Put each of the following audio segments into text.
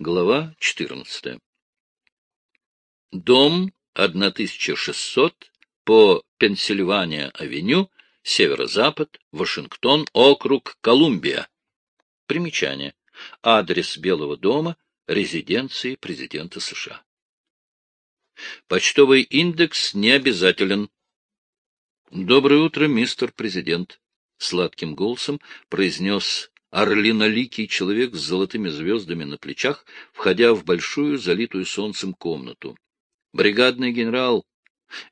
Глава 14. Дом 1600 по Пенсильвания-авеню, северо-запад, Вашингтон, округ Колумбия. Примечание. Адрес Белого дома, резиденции президента США. Почтовый индекс не обязателен. Доброе утро, мистер президент. Сладким голосом произнес орлиноликий человек с золотыми звездами на плечах, входя в большую, залитую солнцем комнату. Бригадный генерал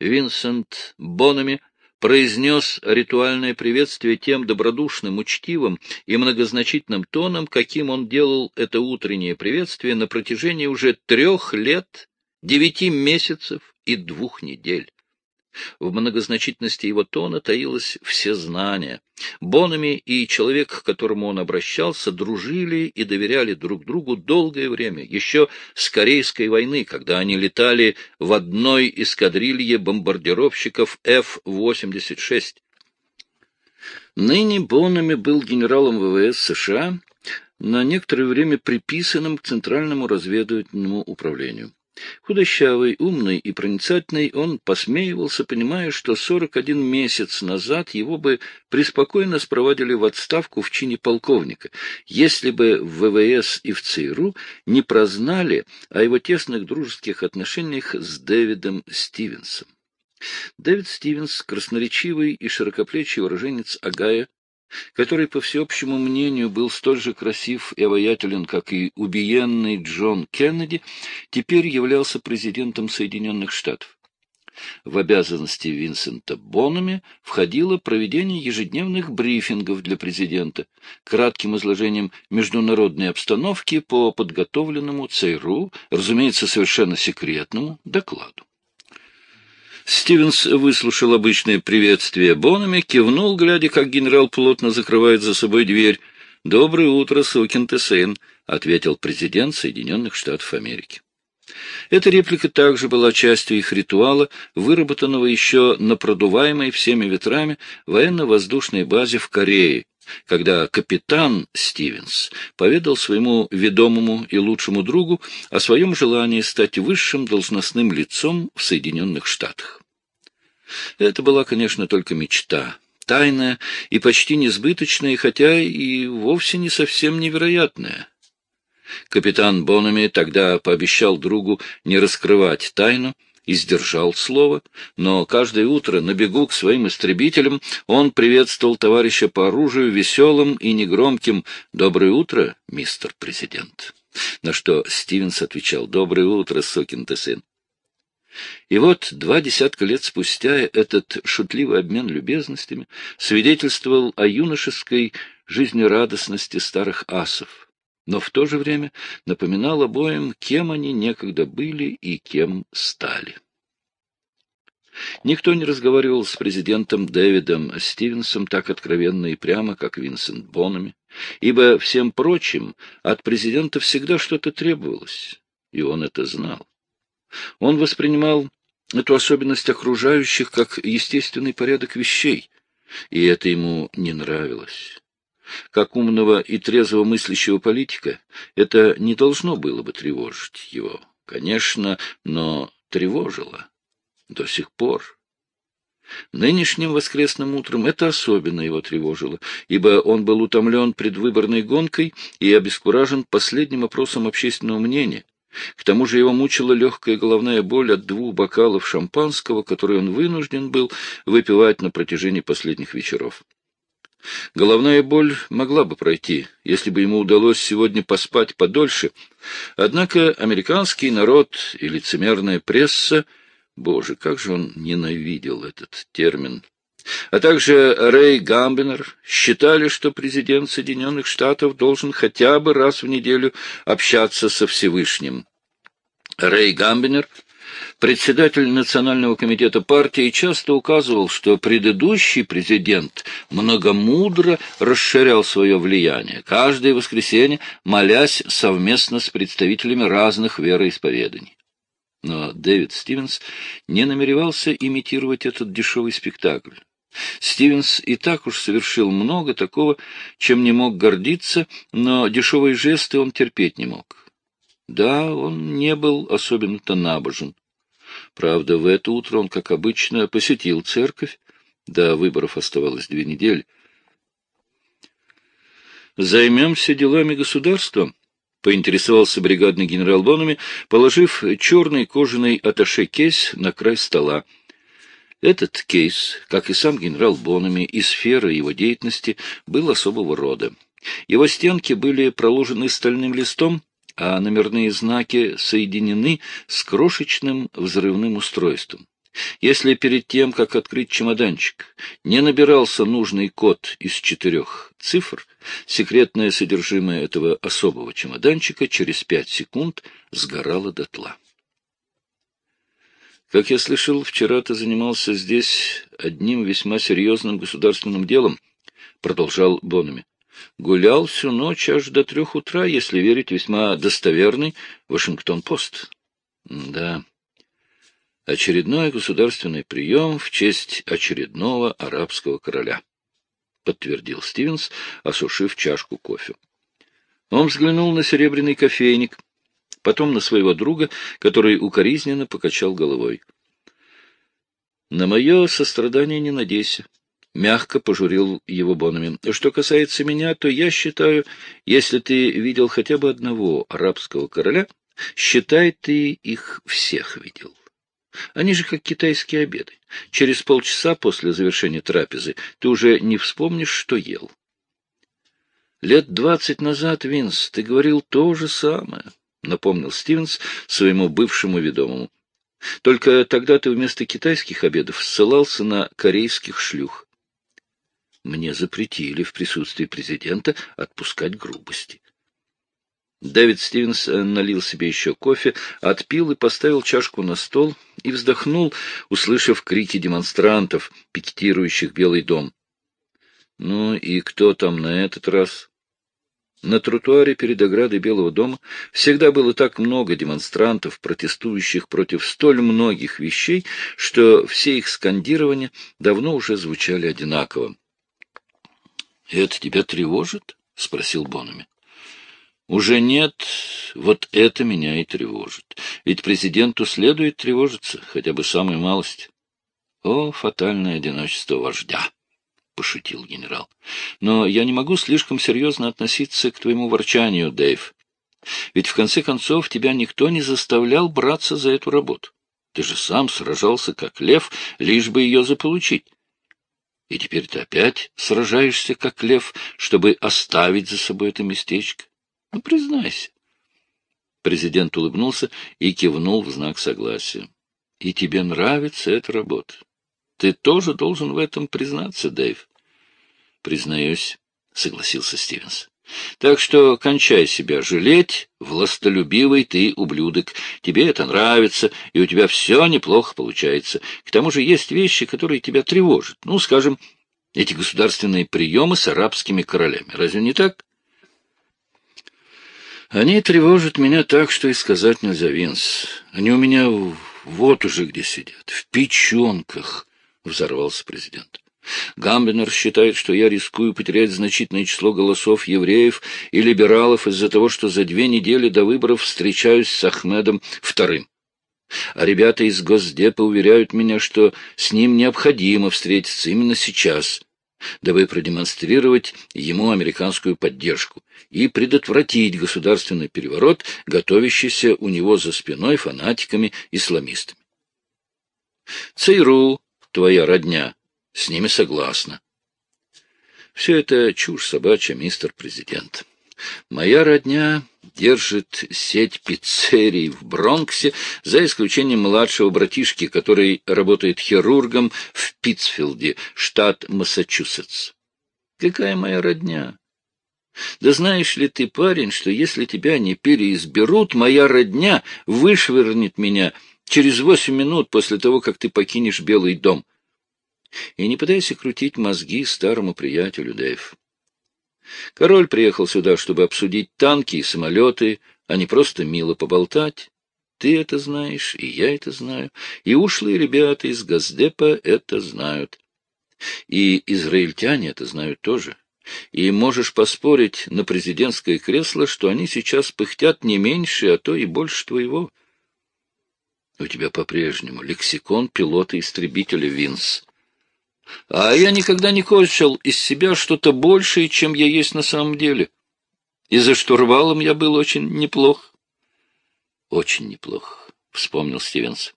Винсент Бонами произнес ритуальное приветствие тем добродушным, учтивым и многозначительным тоном, каким он делал это утреннее приветствие на протяжении уже трех лет, девяти месяцев и двух недель. В многозначительности его тона таилось всезнание. Бонами и человек, к которому он обращался, дружили и доверяли друг другу долгое время, еще с Корейской войны, когда они летали в одной эскадрилье бомбардировщиков F-86. Ныне Бонами был генералом ВВС США, на некоторое время приписанным к Центральному разведывательному управлению. Худощавый, умный и проницательный, он посмеивался, понимая, что сорок один месяц назад его бы преспокойно спровадили в отставку в чине полковника, если бы в ВВС и в ЦРУ не прознали о его тесных дружеских отношениях с Дэвидом Стивенсом. Дэвид Стивенс, красноречивый и широкоплечий уроженец Агая, который, по всеобщему мнению, был столь же красив и обаятелен, как и убиенный Джон Кеннеди, теперь являлся президентом Соединенных Штатов. В обязанности Винсента Бонами входило проведение ежедневных брифингов для президента, кратким изложением международной обстановки по подготовленному ЦРУ, разумеется, совершенно секретному докладу. Стивенс выслушал обычное приветствие Бонами, кивнул, глядя, как генерал плотно закрывает за собой дверь. «Доброе утро, сукин ты сын», — ответил президент Соединенных Штатов Америки. Эта реплика также была частью их ритуала, выработанного еще на продуваемой всеми ветрами военно-воздушной базе в Корее, когда капитан Стивенс поведал своему ведомому и лучшему другу о своем желании стать высшим должностным лицом в Соединенных Штатах. Это была, конечно, только мечта, тайная и почти несбыточная, хотя и вовсе не совсем невероятная. Капитан Бонами тогда пообещал другу не раскрывать тайну, и сдержал слово, но каждое утро на бегу к своим истребителям он приветствовал товарища по оружию веселым и негромким «Доброе утро, мистер президент». На что Стивенс отвечал «Доброе утро, сукин ты сын». И вот два десятка лет спустя этот шутливый обмен любезностями свидетельствовал о юношеской жизнерадостности старых асов но в то же время напоминал обоим, кем они некогда были и кем стали. Никто не разговаривал с президентом Дэвидом Стивенсом так откровенно и прямо, как Винсент Бонами, ибо всем прочим от президента всегда что-то требовалось, и он это знал. Он воспринимал эту особенность окружающих как естественный порядок вещей, и это ему не нравилось. Как умного и трезво мыслящего политика, это не должно было бы тревожить его, конечно, но тревожило до сих пор. Нынешним воскресным утром это особенно его тревожило, ибо он был утомлен предвыборной гонкой и обескуражен последним опросом общественного мнения. К тому же его мучила легкая головная боль от двух бокалов шампанского, которые он вынужден был выпивать на протяжении последних вечеров. Головная боль могла бы пройти, если бы ему удалось сегодня поспать подольше. Однако американский народ и лицемерная пресса, боже, как же он ненавидел этот термин, а также Рэй Гамбинер считали, что президент Соединенных Штатов должен хотя бы раз в неделю общаться со Всевышним. Рэй Гамбинер — Председатель Национального комитета партии часто указывал, что предыдущий президент многомудро расширял свое влияние, каждое воскресенье молясь совместно с представителями разных вероисповеданий. Но Дэвид Стивенс не намеревался имитировать этот дешевый спектакль. Стивенс и так уж совершил много такого, чем не мог гордиться, но дешевые жесты он терпеть не мог. Да, он не был особенно-то набожен. Правда, в это утро он, как обычно, посетил церковь. До выборов оставалось две недели. «Займемся делами государства», — поинтересовался бригадный генерал Бонами, положив черный кожаный аташе-кейс на край стола. Этот кейс, как и сам генерал Бонами и сфера его деятельности, был особого рода. Его стенки были проложены стальным листом, а номерные знаки соединены с крошечным взрывным устройством. Если перед тем, как открыть чемоданчик, не набирался нужный код из четырех цифр, секретное содержимое этого особого чемоданчика через пять секунд сгорало дотла. Как я слышал, вчера ты занимался здесь одним весьма серьезным государственным делом, — продолжал Бонами. Гулял всю ночь аж до трех утра, если верить весьма достоверный Вашингтон-Пост. Да. Очередной государственный прием в честь очередного арабского короля, — подтвердил Стивенс, осушив чашку кофе. Он взглянул на серебряный кофейник, потом на своего друга, который укоризненно покачал головой. — На мое сострадание не надейся. Мягко пожурил его Бонами. Что касается меня, то я считаю, если ты видел хотя бы одного арабского короля, считай, ты их всех видел. Они же как китайские обеды. Через полчаса после завершения трапезы ты уже не вспомнишь, что ел. Лет двадцать назад, Винс, ты говорил то же самое, — напомнил Стивенс своему бывшему ведомому. Только тогда ты вместо китайских обедов ссылался на корейских шлюх. Мне запретили в присутствии президента отпускать грубости. Дэвид Стивенс налил себе еще кофе, отпил и поставил чашку на стол и вздохнул, услышав крики демонстрантов, пикетирующих Белый дом. Ну и кто там на этот раз? На тротуаре перед оградой Белого дома всегда было так много демонстрантов, протестующих против столь многих вещей, что все их скандирования давно уже звучали одинаково. — Это тебя тревожит? — спросил Бонами. — Уже нет, вот это меня и тревожит. Ведь президенту следует тревожиться, хотя бы самой малость. О, фатальное одиночество вождя! — пошутил генерал. — Но я не могу слишком серьезно относиться к твоему ворчанию, Дэйв. Ведь в конце концов тебя никто не заставлял браться за эту работу. Ты же сам сражался как лев, лишь бы ее заполучить. И теперь ты опять сражаешься, как лев, чтобы оставить за собой это местечко? Ну, признайся. Президент улыбнулся и кивнул в знак согласия. И тебе нравится эта работа. Ты тоже должен в этом признаться, Дэйв. Признаюсь, согласился Стивенс. Так что кончай себя жалеть, властолюбивый ты ублюдок. Тебе это нравится, и у тебя все неплохо получается. К тому же есть вещи, которые тебя тревожат. Ну, скажем, эти государственные приемы с арабскими королями. Разве не так? Они тревожат меня так, что и сказать нельзя, Винс. Они у меня вот уже где сидят, в печенках, — взорвался президент. Гамбинер считает, что я рискую потерять значительное число голосов евреев и либералов из-за того, что за две недели до выборов встречаюсь с Ахмедом вторым. А ребята из Госдепа уверяют меня, что с ним необходимо встретиться именно сейчас, дабы продемонстрировать ему американскую поддержку и предотвратить государственный переворот, готовящийся у него за спиной фанатиками-исламистами. ЦРУ, твоя родня, с ними согласна. Все это чушь собачья, мистер президент. Моя родня держит сеть пиццерий в Бронксе, за исключением младшего братишки, который работает хирургом в Питцфилде, штат Массачусетс. Какая моя родня? Да знаешь ли ты, парень, что если тебя не переизберут, моя родня вышвырнет меня через восемь минут после того, как ты покинешь Белый дом? И не пытайся крутить мозги старому приятелю, Дэйв. Король приехал сюда, чтобы обсудить танки и самолеты, а не просто мило поболтать. Ты это знаешь, и я это знаю, и ушлые ребята из Газдепа это знают. И израильтяне это знают тоже. И можешь поспорить на президентское кресло, что они сейчас пыхтят не меньше, а то и больше твоего. У тебя по-прежнему лексикон пилота-истребителя Винс. А я никогда не кончил из себя что-то большее, чем я есть на самом деле. И за штурвалом я был очень неплох. Очень неплох, — вспомнил Стивенс.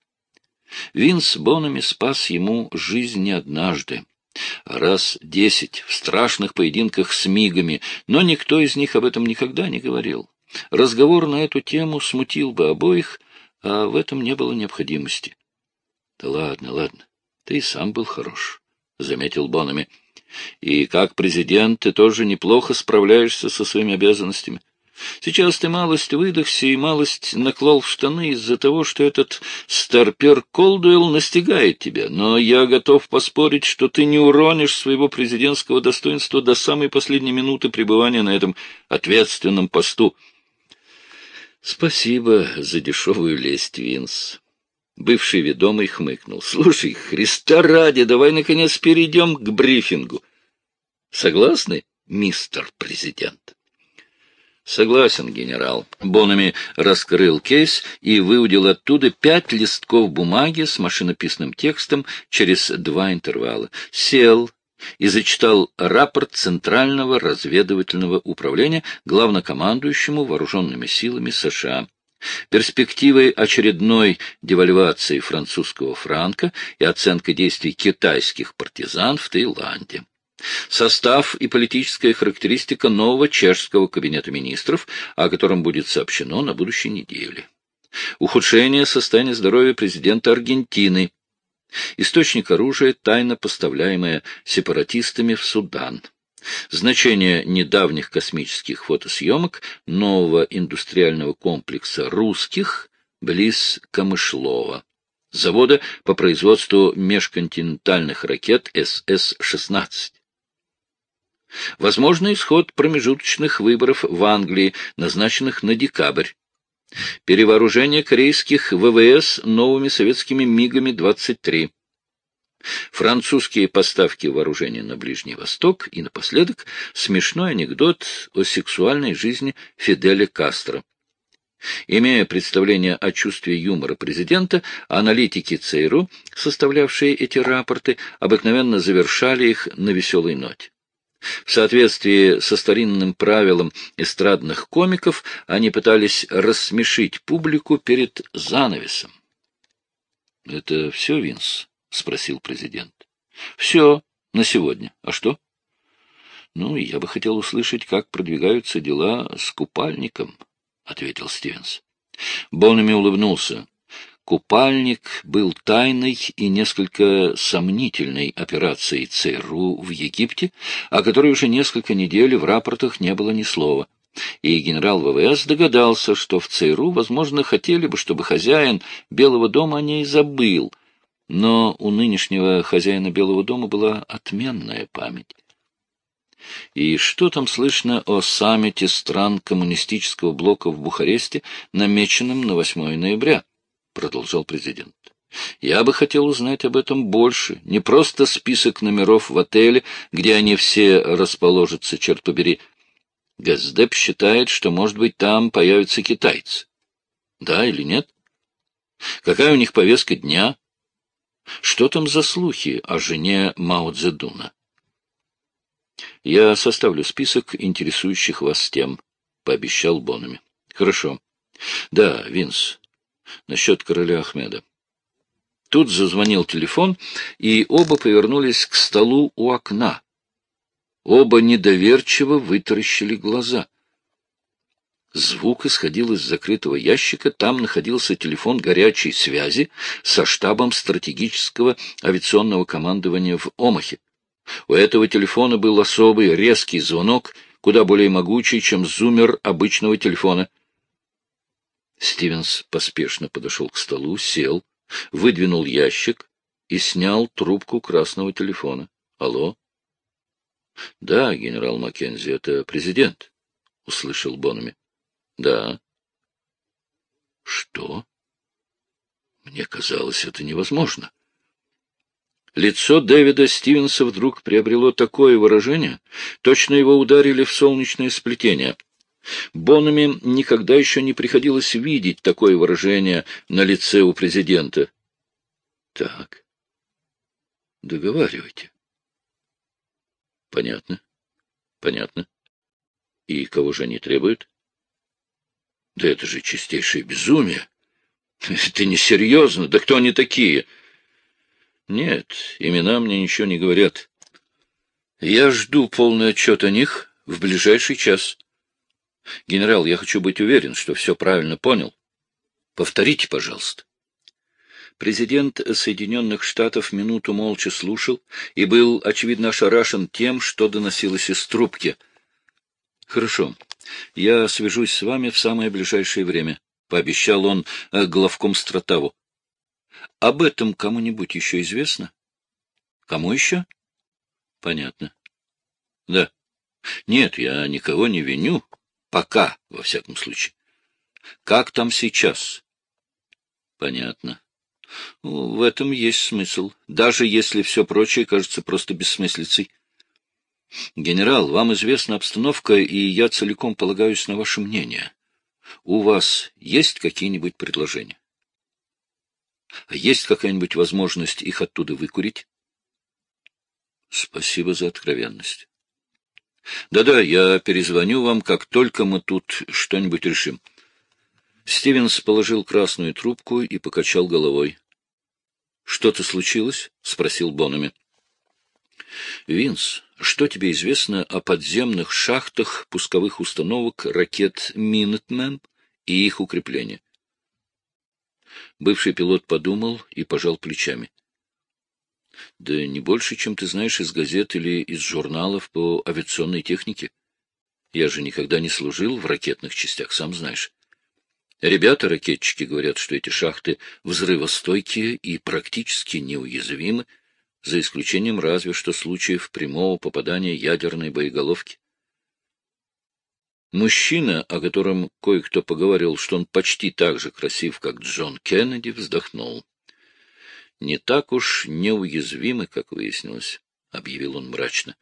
Винс Бонами спас ему жизнь не однажды, раз десять в страшных поединках с мигами, но никто из них об этом никогда не говорил. Разговор на эту тему смутил бы обоих, а в этом не было необходимости. — Да ладно, ладно, ты и сам был хорош, — заметил Бонами. — И как президент ты тоже неплохо справляешься со своими обязанностями. Сейчас ты малость выдохся и малость наклал в штаны из-за того, что этот старпер Колдуэлл настигает тебя, но я готов поспорить, что ты не уронишь своего президентского достоинства до самой последней минуты пребывания на этом ответственном посту. Спасибо за дешевую лесть, Винс. Бывший ведомый хмыкнул. Слушай, Христа ради, давай, наконец, перейдем к брифингу. Согласны, мистер президент? Согласен, генерал. Бонами раскрыл кейс и выудил оттуда пять листков бумаги с машинописным текстом через два интервала. Сел и зачитал рапорт Центрального разведывательного управления главнокомандующему вооруженными силами США. Перспективой очередной девальвации французского франка и оценка действий китайских партизан в Таиланде. Состав и политическая характеристика нового чешского кабинета министров, о котором будет сообщено на будущей неделе. Ухудшение состояния здоровья президента Аргентины. Источник оружия, тайно поставляемое сепаратистами в Судан. Значение недавних космических фотосъемок нового индустриального комплекса «Русских» близ Камышлова завода по производству межконтинентальных ракет СС-16. Возможный исход промежуточных выборов в Англии, назначенных на декабрь. Перевооружение корейских ВВС новыми советскими МиГами-23. Французские поставки вооружения на Ближний Восток и, напоследок, смешной анекдот о сексуальной жизни Фиделя Кастро. Имея представление о чувстве юмора президента, аналитики ЦРУ, составлявшие эти рапорты, обыкновенно завершали их на веселой ноте. В соответствии со старинным правилом эстрадных комиков, они пытались рассмешить публику перед занавесом. — Это все, Винс? — спросил президент. — Все на сегодня. А что? — Ну, я бы хотел услышать, как продвигаются дела с купальником, — ответил Стивенс. Бонами улыбнулся. Купальник был тайной и несколько сомнительной операцией ЦРУ в Египте, о которой уже несколько недель в рапортах не было ни слова. И генерал ВВС догадался, что в ЦРУ, возможно, хотели бы, чтобы хозяин Белого дома о ней забыл, но у нынешнего хозяина Белого дома была отменная память. И что там слышно о саммите стран коммунистического блока в Бухаресте, намеченном на 8 ноября? — продолжал президент. Я бы хотел узнать об этом больше. Не просто список номеров в отеле, где они все расположатся, черт побери. Газдеп считает, что, может быть, там появятся китайцы. Да или нет? Какая у них повестка дня? Что там за слухи о жене Мао Цзэдуна? Я составлю список интересующих вас тем, — пообещал Бонами. Хорошо. Да, Винс, насчет короля Ахмеда. Тут зазвонил телефон, и оба повернулись к столу у окна. Оба недоверчиво вытаращили глаза. Звук исходил из закрытого ящика, там находился телефон горячей связи со штабом стратегического авиационного командования в Омахе. У этого телефона был особый резкий звонок, куда более могучий, чем зумер обычного телефона. Стивенс поспешно подошел к столу, сел, выдвинул ящик и снял трубку красного телефона. «Алло?» «Да, генерал Маккензи, это президент», — услышал Бонами. «Да». «Что?» «Мне казалось, это невозможно». Лицо Дэвида Стивенса вдруг приобрело такое выражение, точно его ударили в солнечное сплетение. Бонами никогда еще не приходилось видеть такое выражение на лице у президента. — Так, договаривайте. — Понятно, понятно. И кого же они требуют? — Да это же чистейшее безумие. Это несерьезно. Да кто они такие? — нет, имена мне ничего не говорят. Я жду полный отчет о них в ближайший час. Генерал, я хочу быть уверен, что все правильно понял. Повторите, пожалуйста. Президент Соединенных Штатов минуту молча слушал и был, очевидно, ошарашен тем, что доносилось из трубки. — Хорошо. Я свяжусь с вами в самое ближайшее время, — пообещал он главком Стратаву. Об этом кому-нибудь еще известно? Кому еще? Понятно. Да. Нет, я никого не виню. Пока, во всяком случае. Как там сейчас? Понятно. В этом есть смысл, даже если все прочее кажется просто бессмыслицей. Генерал, вам известна обстановка, и я целиком полагаюсь на ваше мнение. У вас есть какие-нибудь предложения? А есть какая-нибудь возможность их оттуда выкурить? Спасибо за откровенность. Да-да, я перезвоню вам, как только мы тут что-нибудь решим. Стивенс положил красную трубку и покачал головой. — Что-то случилось? — спросил Бонами. — Винс, что тебе известно о подземных шахтах пусковых установок ракет «Минутмен» и их укрепления? Бывший пилот подумал и пожал плечами. — Да не больше, чем ты знаешь из газет или из журналов по авиационной технике. Я же никогда не служил в ракетных частях, сам знаешь. Ребята-ракетчики говорят, что эти шахты взрывостойкие и практически неуязвимы, за исключением разве что случаев прямого попадания ядерной боеголовки. Мужчина, о котором кое-кто поговорил, что он почти так же красив, как Джон Кеннеди, вздохнул. «Не так уж неуязвимы, как выяснилось», — объявил он мрачно.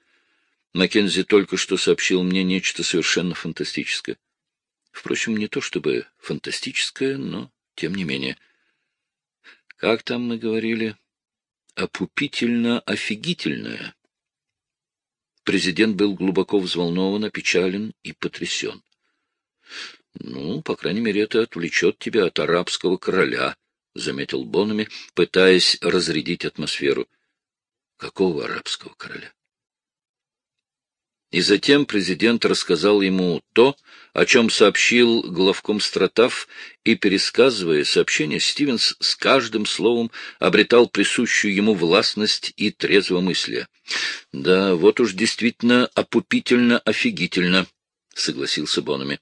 Маккензи только что сообщил мне нечто совершенно фантастическое. Впрочем, не то чтобы фантастическое, но тем не менее. Как там мы говорили? Опупительно-офигительное. Президент был глубоко взволнован, опечален и потрясен. — Ну, по крайней мере, это отвлечет тебя от арабского короля, — заметил Бонами, пытаясь разрядить атмосферу. — Какого арабского короля? И затем президент рассказал ему то, о чем сообщил главком Стратав, и, пересказывая сообщение, Стивенс с каждым словом обретал присущую ему властность и трезвомыслие. — Да, вот уж действительно опупительно-офигительно, — согласился Бонами.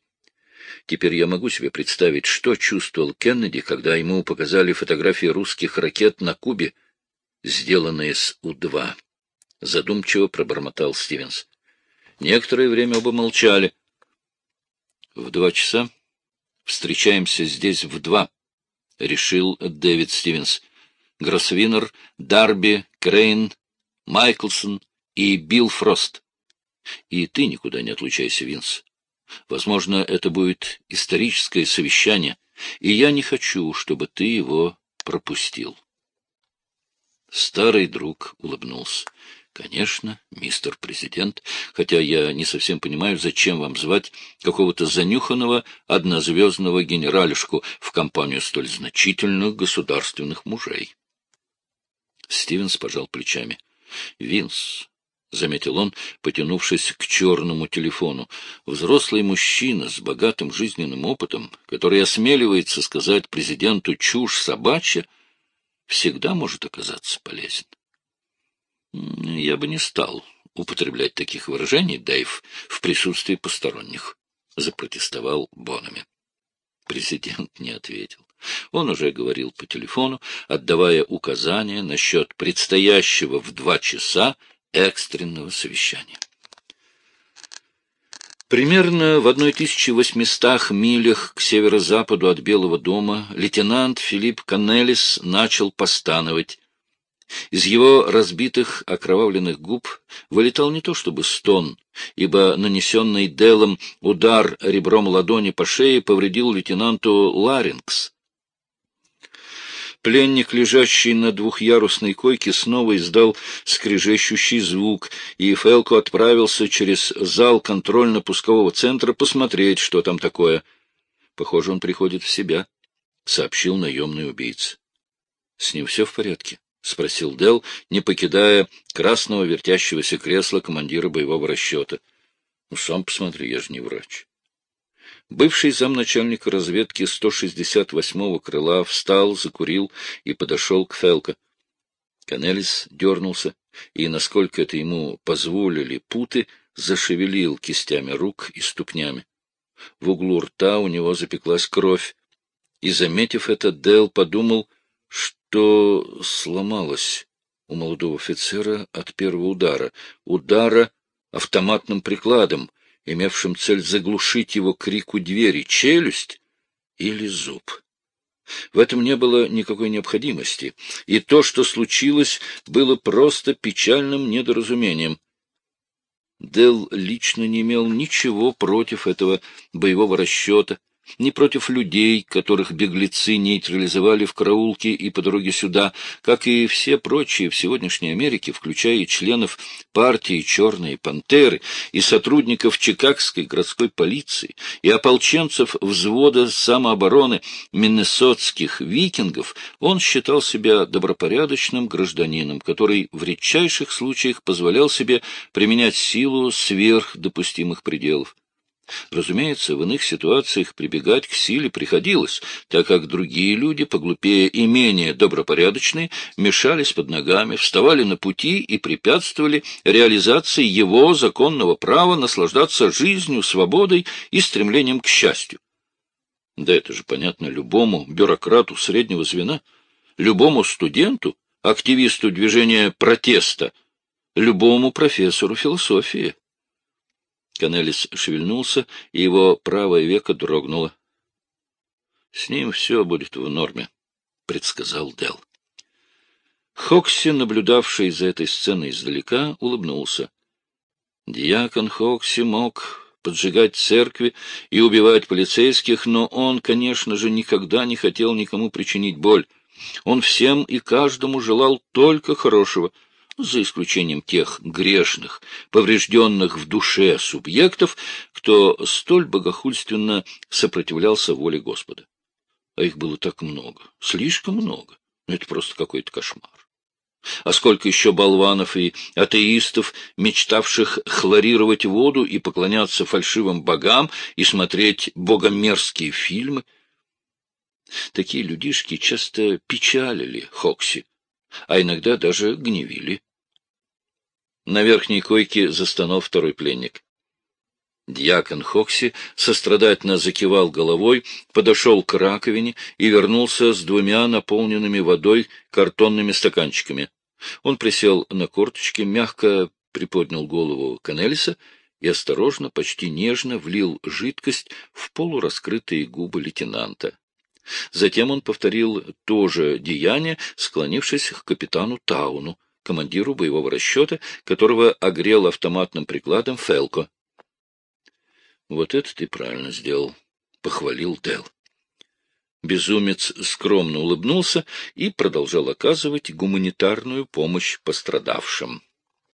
Теперь я могу себе представить, что чувствовал Кеннеди, когда ему показали фотографии русских ракет на Кубе, сделанные с У-2. Задумчиво пробормотал Стивенс. Некоторое время оба молчали. — В два часа встречаемся здесь в два, — решил Дэвид Стивенс. Гроссвинер, Дарби, Крейн, Майклсон и Билл Фрост. И ты никуда не отлучайся, Винс. Возможно, это будет историческое совещание, и я не хочу, чтобы ты его пропустил. Старый друг улыбнулся. Конечно, мистер президент, хотя я не совсем понимаю, зачем вам звать какого-то занюханного однозвездного генералишку в компанию столь значительных государственных мужей. Стивенс пожал плечами. — Винс, — заметил он, потянувшись к черному телефону, — взрослый мужчина с богатым жизненным опытом, который осмеливается сказать президенту чушь собачья, всегда может оказаться полезен. Я бы не стал употреблять таких выражений, Дэйв, в присутствии посторонних, — запротестовал Бонами. Президент не ответил. Он уже говорил по телефону, отдавая указания насчет предстоящего в два часа экстренного совещания. Примерно в 1800 милях к северо-западу от Белого дома лейтенант Филипп Каннелис начал постановать, Из его разбитых, окровавленных губ вылетал не то чтобы стон, ибо нанесенный Делом удар ребром ладони по шее повредил лейтенанту Ларингс. Пленник, лежащий на двухъярусной койке, снова издал скрежещущий звук, и Фелко отправился через зал контрольно-пускового центра посмотреть, что там такое. Похоже, он приходит в себя, — сообщил наемный убийца. — С ним все в порядке? — спросил Дел, не покидая красного вертящегося кресла командира боевого расчета. — Ну, сам посмотри, я же не врач. Бывший замначальника разведки 168-го крыла встал, закурил и подошел к Фелко. Канелис дернулся, и, насколько это ему позволили путы, зашевелил кистями рук и ступнями. В углу рта у него запеклась кровь, и, заметив это, Дел подумал, что сломалось у молодого офицера от первого удара, удара автоматным прикладом, имевшим цель заглушить его крику двери, челюсть или зуб. В этом не было никакой необходимости, и то, что случилось, было просто печальным недоразумением. Дел лично не имел ничего против этого боевого расчета, ни против людей, которых беглецы нейтрализовали в караулке и по дороге сюда, как и все прочие в сегодняшней Америке, включая и членов партии «Черные пантеры», и сотрудников Чикагской городской полиции, и ополченцев взвода самообороны миннесотских викингов, он считал себя добропорядочным гражданином, который в редчайших случаях позволял себе применять силу сверх допустимых пределов. Разумеется, в иных ситуациях прибегать к силе приходилось, так как другие люди, поглупее и менее добропорядочные, мешались под ногами, вставали на пути и препятствовали реализации его законного права наслаждаться жизнью, свободой и стремлением к счастью. Да это же понятно любому бюрократу среднего звена, любому студенту, активисту движения протеста, любому профессору философии. Канелис шевельнулся, и его правое веко дрогнуло. — С ним все будет в норме, — предсказал Дел. Хокси, наблюдавший за этой сценой издалека, улыбнулся. Дьякон Хокси мог поджигать церкви и убивать полицейских, но он, конечно же, никогда не хотел никому причинить боль. Он всем и каждому желал только хорошего — за исключением тех грешных, поврежденных в душе субъектов, кто столь богохульственно сопротивлялся воле Господа. А их было так много, слишком много. Ну, это просто какой-то кошмар. А сколько еще болванов и атеистов, мечтавших хлорировать воду и поклоняться фальшивым богам и смотреть богомерзкие фильмы. Такие людишки часто печалили Хокси, а иногда даже гневили. На верхней койке застонал второй пленник. Дьякон Хокси сострадательно закивал головой, подошел к раковине и вернулся с двумя наполненными водой картонными стаканчиками. Он присел на корточки, мягко приподнял голову Канелиса и осторожно, почти нежно влил жидкость в полураскрытые губы лейтенанта. Затем он повторил то же деяние, склонившись к капитану Тауну, командиру боевого расчета, которого огрел автоматным прикладом Фелко. — Вот это ты правильно сделал, — похвалил Дел. Безумец скромно улыбнулся и продолжал оказывать гуманитарную помощь пострадавшим.